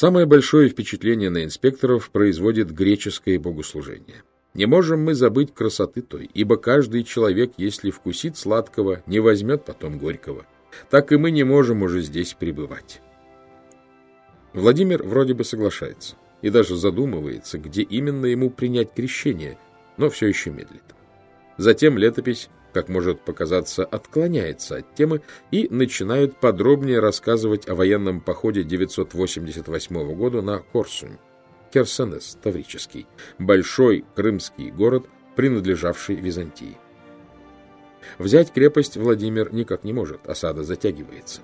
Самое большое впечатление на инспекторов производит греческое богослужение. Не можем мы забыть красоты той, ибо каждый человек, если вкусит сладкого, не возьмет потом горького. Так и мы не можем уже здесь пребывать. Владимир вроде бы соглашается и даже задумывается, где именно ему принять крещение, но все еще медлит. Затем летопись, как может показаться, отклоняется от темы и начинает подробнее рассказывать о военном походе 988 года на Корсунь, Керсонес Таврический, большой крымский город, принадлежавший Византии. Взять крепость Владимир никак не может, осада затягивается.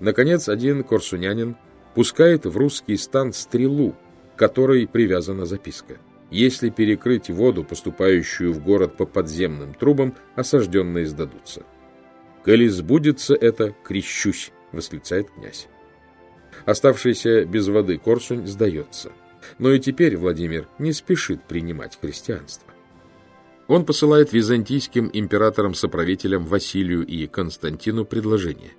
Наконец, один корсунянин пускает в русский стан стрелу, к которой привязана записка. Если перекрыть воду, поступающую в город по подземным трубам, осажденные сдадутся. «Коли сбудется это, крещусь!» — восклицает князь. Оставшийся без воды Корсунь сдается. Но и теперь Владимир не спешит принимать христианство. Он посылает византийским императорам-соправителям Василию и Константину предложение.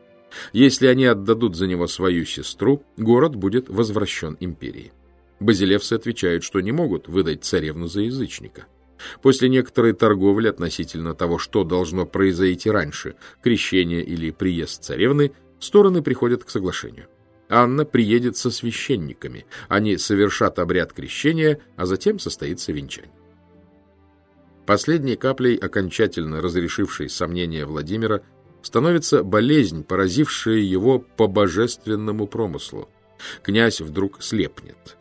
Если они отдадут за него свою сестру, город будет возвращен империи. Базилевсы отвечают, что не могут выдать царевну за язычника. После некоторой торговли относительно того, что должно произойти раньше, крещение или приезд царевны, стороны приходят к соглашению. Анна приедет со священниками, они совершат обряд крещения, а затем состоится венчание. Последней каплей, окончательно разрешившей сомнения Владимира, становится болезнь, поразившая его по божественному промыслу. Князь вдруг слепнет.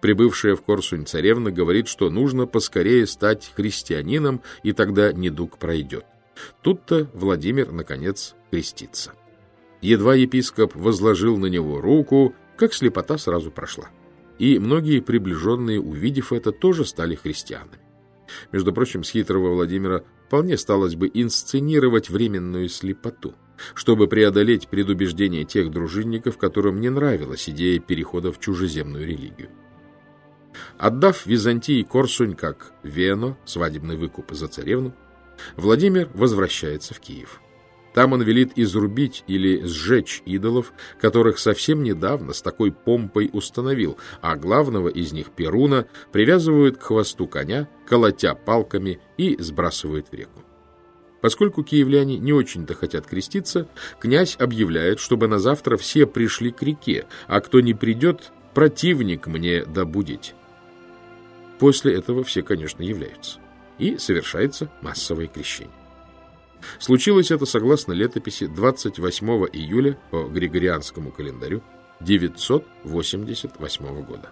Прибывшая в Корсунь царевна говорит, что нужно поскорее стать христианином, и тогда недуг пройдет. Тут-то Владимир, наконец, крестится. Едва епископ возложил на него руку, как слепота сразу прошла. И многие приближенные, увидев это, тоже стали христианами. Между прочим, с хитрого Владимира вполне сталось бы инсценировать временную слепоту, чтобы преодолеть предубеждение тех дружинников, которым не нравилась идея перехода в чужеземную религию. Отдав Византии Корсунь как Вено, свадебный выкуп за царевну, Владимир возвращается в Киев. Там он велит изрубить или сжечь идолов, которых совсем недавно с такой помпой установил, а главного из них, Перуна, привязывают к хвосту коня, колотя палками и сбрасывают в реку. Поскольку киевляне не очень-то хотят креститься, князь объявляет, чтобы на завтра все пришли к реке, а кто не придет, противник мне добудить. После этого все, конечно, являются. И совершается массовое крещение. Случилось это, согласно летописи, 28 июля по Григорианскому календарю 988 года.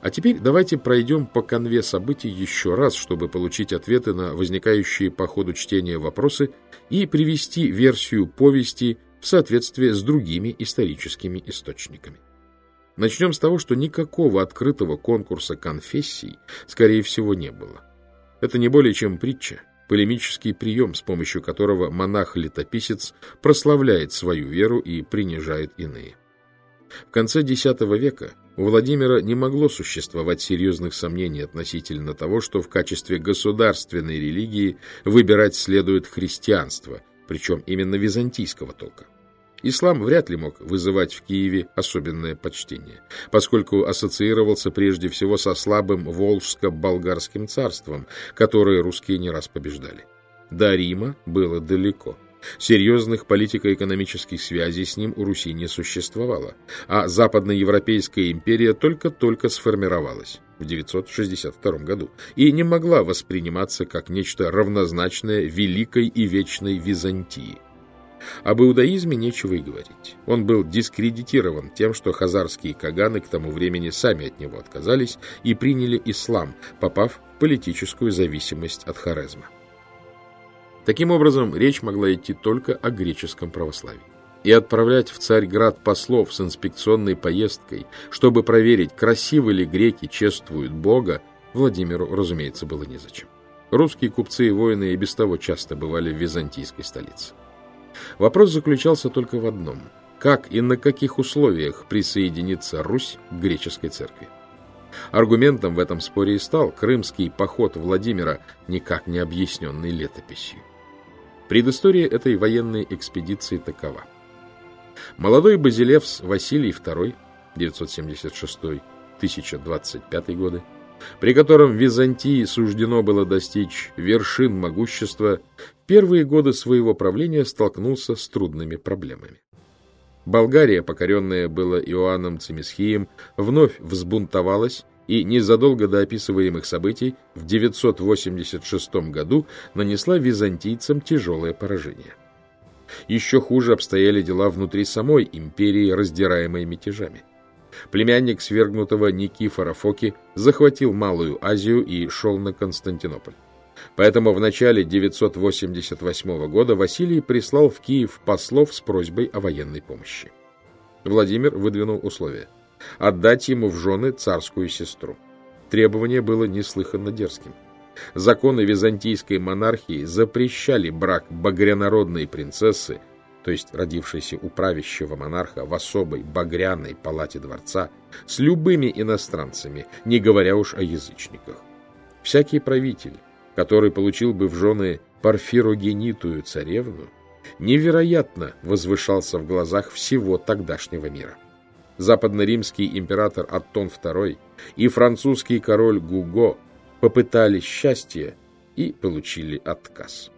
А теперь давайте пройдем по конве событий еще раз, чтобы получить ответы на возникающие по ходу чтения вопросы и привести версию повести в соответствие с другими историческими источниками. Начнем с того, что никакого открытого конкурса конфессий, скорее всего, не было. Это не более чем притча, полемический прием, с помощью которого монах-летописец прославляет свою веру и принижает иные. В конце X века у Владимира не могло существовать серьезных сомнений относительно того, что в качестве государственной религии выбирать следует христианство, причем именно византийского толка. Ислам вряд ли мог вызывать в Киеве особенное почтение, поскольку ассоциировался прежде всего со слабым Волжско-Болгарским царством, которое русские не раз побеждали. До Рима было далеко. Серьезных политико-экономических связей с ним у Руси не существовало, а Западноевропейская империя только-только сформировалась в 962 году и не могла восприниматься как нечто равнозначное Великой и Вечной Византии. Об иудаизме нечего и говорить. Он был дискредитирован тем, что хазарские каганы к тому времени сами от него отказались и приняли ислам, попав в политическую зависимость от Хорезма. Таким образом, речь могла идти только о греческом православии. И отправлять в Царьград послов с инспекционной поездкой, чтобы проверить, красивы ли греки чествуют Бога, Владимиру, разумеется, было незачем. Русские купцы и воины и без того часто бывали в византийской столице. Вопрос заключался только в одном – как и на каких условиях присоединится Русь к греческой церкви. Аргументом в этом споре и стал крымский поход Владимира, никак не объясненный летописью. Предыстория этой военной экспедиции такова. Молодой базилевс Василий II 976-1025 годы, при котором Византии суждено было достичь вершин могущества, первые годы своего правления столкнулся с трудными проблемами. Болгария, покоренная была Иоанном Цимисхием, вновь взбунтовалась и незадолго до описываемых событий в 986 году нанесла византийцам тяжелое поражение. Еще хуже обстояли дела внутри самой империи, раздираемой мятежами. Племянник свергнутого Никифора Фоки захватил Малую Азию и шел на Константинополь. Поэтому в начале 988 года Василий прислал в Киев послов с просьбой о военной помощи. Владимир выдвинул условия – отдать ему в жены царскую сестру. Требование было неслыханно дерзким. Законы византийской монархии запрещали брак багрянородной принцессы, то есть родившейся у правящего монарха в особой багряной палате дворца, с любыми иностранцами, не говоря уж о язычниках. Всякий правитель, который получил бы в жены парфирогенитую царевну, невероятно возвышался в глазах всего тогдашнего мира. Западно-римский император Аттон II и французский король Гуго попытались счастья и получили отказ.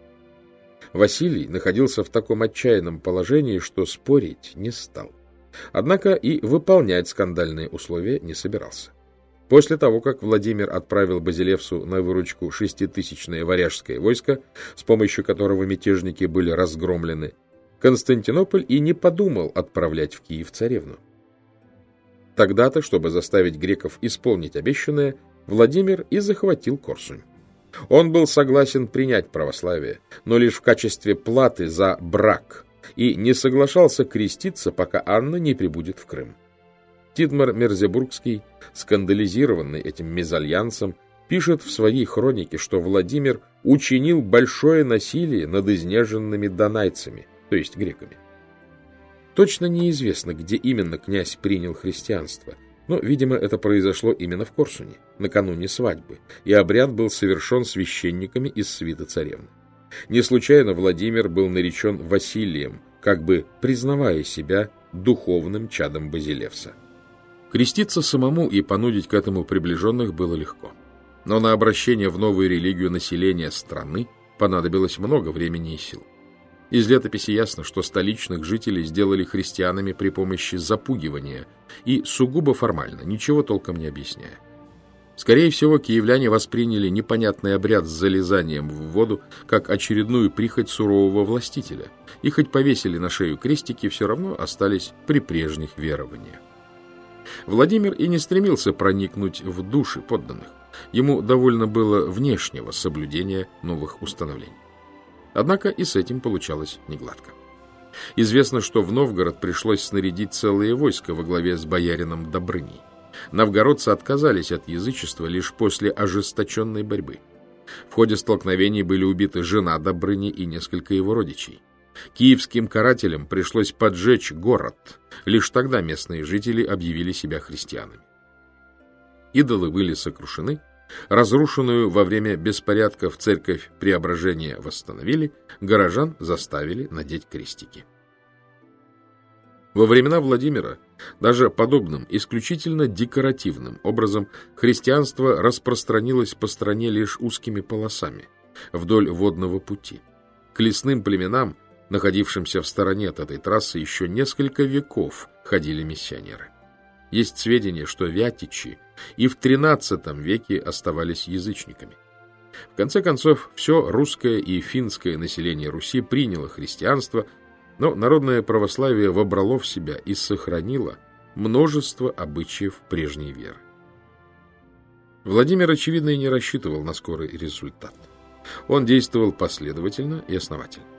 Василий находился в таком отчаянном положении, что спорить не стал. Однако и выполнять скандальные условия не собирался. После того, как Владимир отправил Базилевсу на выручку шеститысячное варяжское войско, с помощью которого мятежники были разгромлены, Константинополь и не подумал отправлять в Киев царевну. Тогда-то, чтобы заставить греков исполнить обещанное, Владимир и захватил Корсунь. Он был согласен принять православие, но лишь в качестве платы за брак, и не соглашался креститься, пока Анна не прибудет в Крым. Тидмар Мерзебургский, скандализированный этим мезальянсом, пишет в своей хронике, что Владимир учинил большое насилие над изнеженными донайцами, то есть греками. Точно неизвестно, где именно князь принял христианство, но, видимо, это произошло именно в Корсуне, накануне свадьбы, и обряд был совершен священниками из свита царевны. Не случайно Владимир был наречен Василием, как бы признавая себя духовным чадом Базилевса. Креститься самому и понудить к этому приближенных было легко. Но на обращение в новую религию населения страны понадобилось много времени и сил. Из летописи ясно, что столичных жителей сделали христианами при помощи запугивания и сугубо формально, ничего толком не объясняя. Скорее всего, киевляне восприняли непонятный обряд с залезанием в воду как очередную прихоть сурового властителя, и хоть повесили на шею крестики, все равно остались при прежних верованиях. Владимир и не стремился проникнуть в души подданных. Ему довольно было внешнего соблюдения новых установлений. Однако и с этим получалось негладко. Известно, что в Новгород пришлось снарядить целые войска во главе с боярином Добрыней. Новгородцы отказались от язычества лишь после ожесточенной борьбы. В ходе столкновений были убиты жена Добрыни и несколько его родичей. Киевским карателям пришлось поджечь город. Лишь тогда местные жители объявили себя христианами. Идолы были сокрушены, разрушенную во время беспорядков церковь Преображения восстановили, горожан заставили надеть крестики. Во времена Владимира даже подобным, исключительно декоративным образом христианство распространилось по стране лишь узкими полосами вдоль водного пути. К лесным племенам находившимся в стороне от этой трассы, еще несколько веков ходили миссионеры. Есть сведения, что вятичи и в XIII веке оставались язычниками. В конце концов, все русское и финское население Руси приняло христианство, но народное православие вобрало в себя и сохранило множество обычаев прежней веры. Владимир, очевидно, и не рассчитывал на скорый результат. Он действовал последовательно и основательно.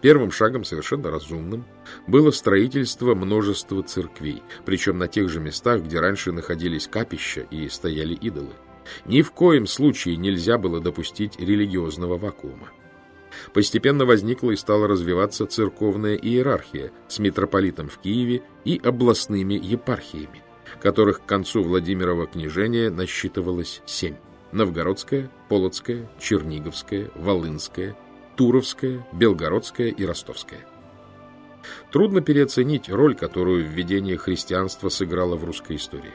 Первым шагом, совершенно разумным, было строительство множества церквей, причем на тех же местах, где раньше находились капища и стояли идолы. Ни в коем случае нельзя было допустить религиозного вакуума. Постепенно возникла и стала развиваться церковная иерархия с митрополитом в Киеве и областными епархиями, которых к концу Владимирова княжения насчитывалось семь – Новгородская, Полоцкая, Черниговская, Волынская, Туровская, Белгородская и Ростовская. Трудно переоценить роль, которую введение христианства сыграло в русской истории.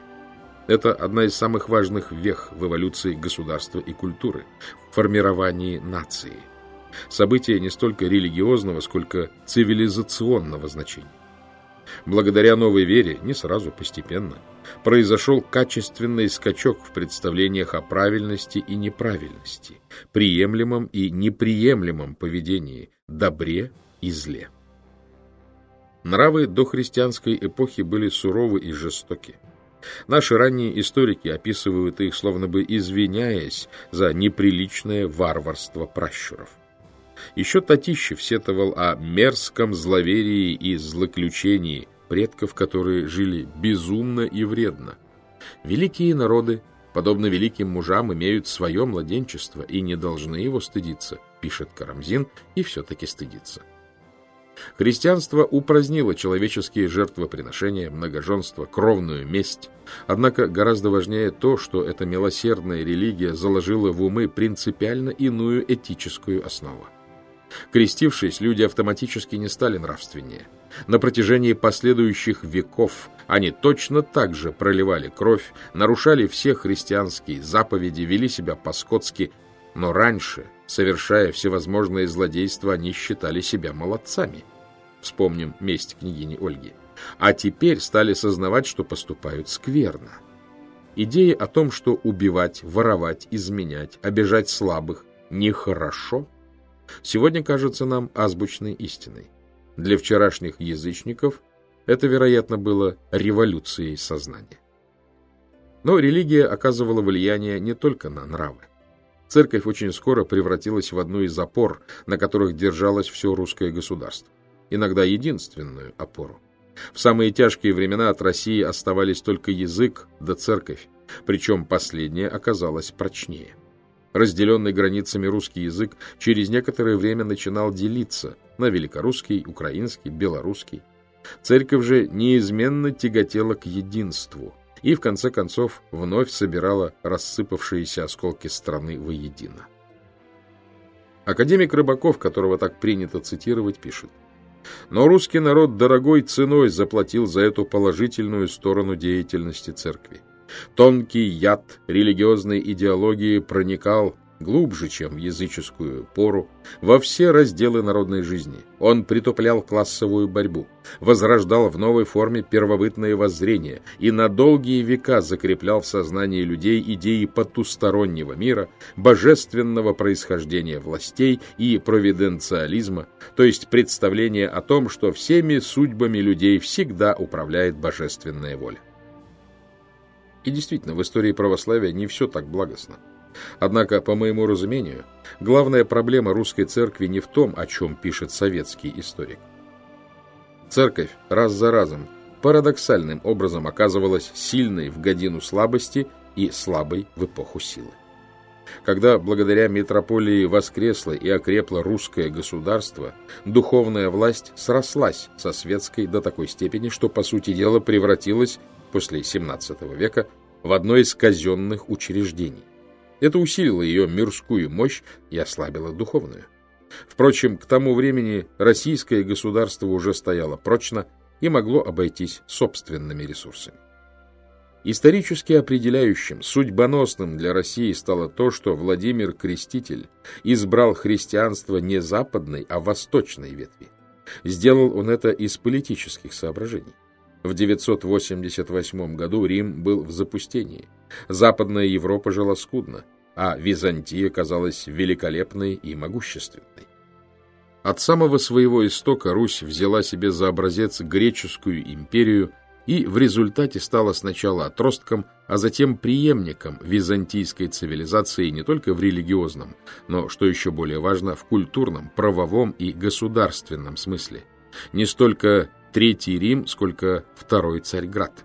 Это одна из самых важных вех в эволюции государства и культуры, в формировании нации. Событие не столько религиозного, сколько цивилизационного значения. Благодаря новой вере, не сразу, постепенно, произошел качественный скачок в представлениях о правильности и неправильности, приемлемом и неприемлемом поведении, добре и зле. Нравы дохристианской эпохи были суровы и жестоки. Наши ранние историки описывают их, словно бы извиняясь за неприличное варварство пращуров. Еще Татищев сетовал о мерзком зловерии и злоключении предков, которые жили безумно и вредно. Великие народы, подобно великим мужам, имеют свое младенчество и не должны его стыдиться, пишет Карамзин, и все-таки стыдится. Христианство упразднило человеческие жертвоприношения, многоженство, кровную месть. Однако гораздо важнее то, что эта милосердная религия заложила в умы принципиально иную этическую основу. Крестившись, люди автоматически не стали нравственнее. На протяжении последующих веков они точно так же проливали кровь, нарушали все христианские заповеди, вели себя по-скотски, но раньше, совершая всевозможные злодейства, они считали себя молодцами. Вспомним месть княгини Ольги. А теперь стали сознавать, что поступают скверно. Идея о том, что убивать, воровать, изменять, обижать слабых нехорошо, сегодня кажется нам азбучной истиной. Для вчерашних язычников это, вероятно, было революцией сознания. Но религия оказывала влияние не только на нравы. Церковь очень скоро превратилась в одну из опор, на которых держалось все русское государство. Иногда единственную опору. В самые тяжкие времена от России оставались только язык да церковь, причем последняя оказалась прочнее. Разделенный границами русский язык через некоторое время начинал делиться на великорусский, украинский, белорусский. Церковь же неизменно тяготела к единству и, в конце концов, вновь собирала рассыпавшиеся осколки страны воедино. Академик Рыбаков, которого так принято цитировать, пишет. Но русский народ дорогой ценой заплатил за эту положительную сторону деятельности церкви. Тонкий яд религиозной идеологии проникал глубже, чем в языческую пору, во все разделы народной жизни. Он притуплял классовую борьбу, возрождал в новой форме первобытное воззрение и на долгие века закреплял в сознании людей идеи потустороннего мира, божественного происхождения властей и провиденциализма, то есть представление о том, что всеми судьбами людей всегда управляет божественная воля. И действительно, в истории православия не все так благостно. Однако, по моему разумению, главная проблема русской церкви не в том, о чем пишет советский историк. Церковь раз за разом парадоксальным образом оказывалась сильной в годину слабости и слабой в эпоху силы. Когда благодаря метрополии воскресло и окрепло русское государство, духовная власть срослась со светской до такой степени, что, по сути дела, превратилась после XVII века в одно из казенных учреждений. Это усилило ее мирскую мощь и ослабило духовную. Впрочем, к тому времени российское государство уже стояло прочно и могло обойтись собственными ресурсами. Исторически определяющим, судьбоносным для России стало то, что Владимир Креститель избрал христианство не западной, а восточной ветви. Сделал он это из политических соображений. В 988 году Рим был в запустении. Западная Европа жила скудно, а Византия казалась великолепной и могущественной. От самого своего истока Русь взяла себе за образец греческую империю и в результате стала сначала отростком, а затем преемником византийской цивилизации не только в религиозном, но, что еще более важно, в культурном, правовом и государственном смысле. Не столько Третий Рим, сколько Второй Царьград.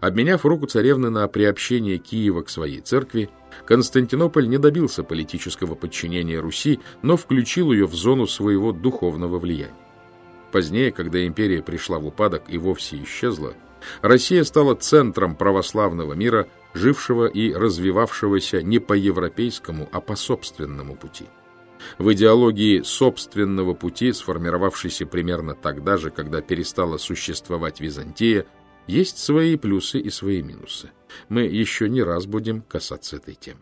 Обменяв руку царевны на приобщение Киева к своей церкви, Константинополь не добился политического подчинения Руси, но включил ее в зону своего духовного влияния. Позднее, когда империя пришла в упадок и вовсе исчезла, Россия стала центром православного мира, жившего и развивавшегося не по европейскому, а по собственному пути. В идеологии собственного пути, сформировавшейся примерно тогда же, когда перестала существовать Византия, есть свои плюсы и свои минусы. Мы еще не раз будем касаться этой темы.